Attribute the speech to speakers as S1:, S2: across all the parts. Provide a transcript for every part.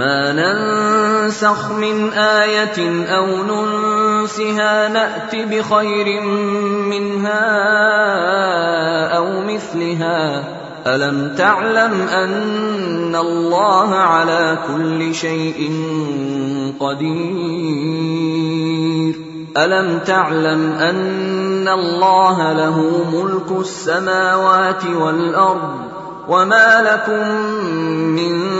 S1: ما ننسخ من إيه أو ننسها نات بخير منها أو مثلها الم تعلم ان الله على كل شيء قدير الم تعلم ان الله له ملك السماوات والارض وما لكم من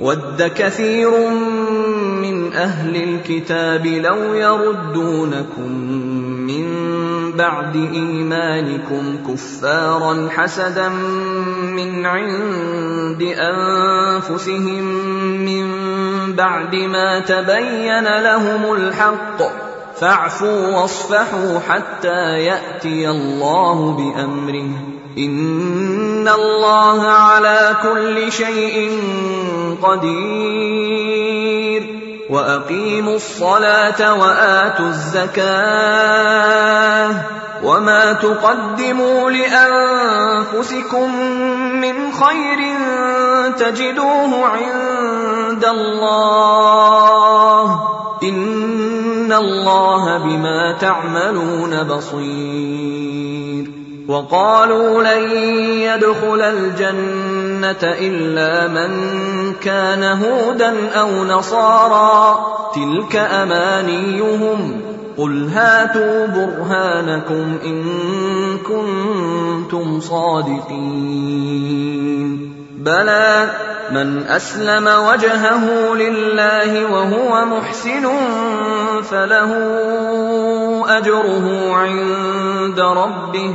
S1: ود كثير من أهل الكتاب لو يردونكم من بعد ايمانكم كفارا حسدا من عند انفسهم من بعد ما تبين لهم الحق فاعفوا واصفحوا حتى ياتي الله بامره ان الله على كل شيء قدير. وأقيموا الصلاة وآتوا الزكاة. وما تقدموا لأنفسكم من خير تجدوه عند الله. إن الله بما تعملون بصير. وقالوا لن يدخل الجنة إلا من كان هودا أو نصارى تلك أمانيهم. قل هاتوا برهانكم إن كنتم صادقين. بلى من أسلم وجهه لله وهو محسن فله أجره عند ربه.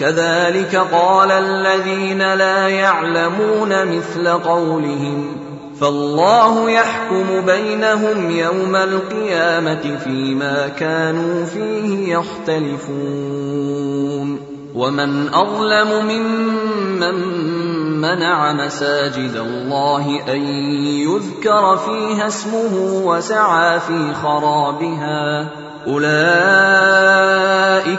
S1: كذلك قال الذين لا يعلمون مثل قولهم فالله يحكم بينهم يوم القيامة فيما كانوا فيه يختلفون. ومن أظلم ممن منع مساجد الله أن يذكر فيها اسمه وسعى في خرابها أولئك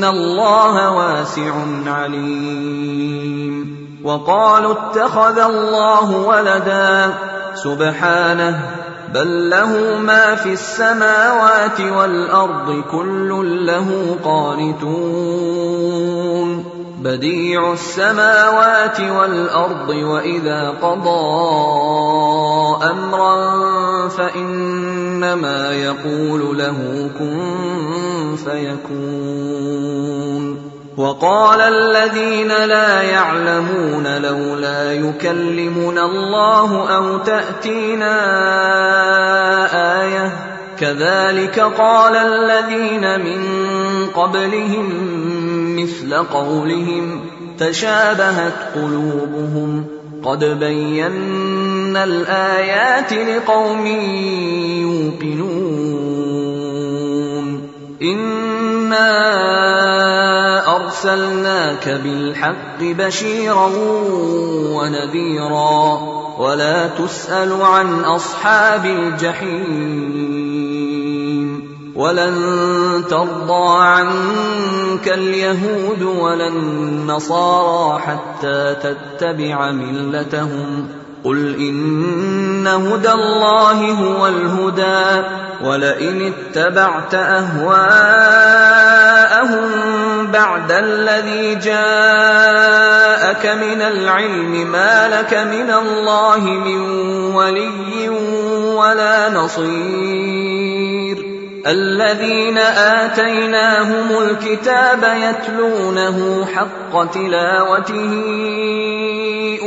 S1: ان الله واسع عليم وقالوا اتخذ الله ولدا سبحانه بل له ما في السماوات والارض كل له قانتون بديع السماوات والارض واذا قضى امرا فانما يقول له كن فيكون. وقال الذين لا يعلمون لولا يكلمنا الله أو تأتينا آية. كذلك قال الذين من قبلهم مثل قولهم تشابهت قلوبهم. قد بينا الايات لقوم يوقنون انا ارسلناك بالحق بشيرا ونذيرا ولا تسال عن اصحاب الجحيم ولن ترضى عنك اليهود ولا النصارى حتى تتبع ملتهم قل إن هدى الله هو الهدى ولئن اتبعت أهواءهم بعد الذي جاءك من العلم ما لك من الله من ولي ولا نصير. الذين آتيناهم الكتاب يتلونه حق تلاوته.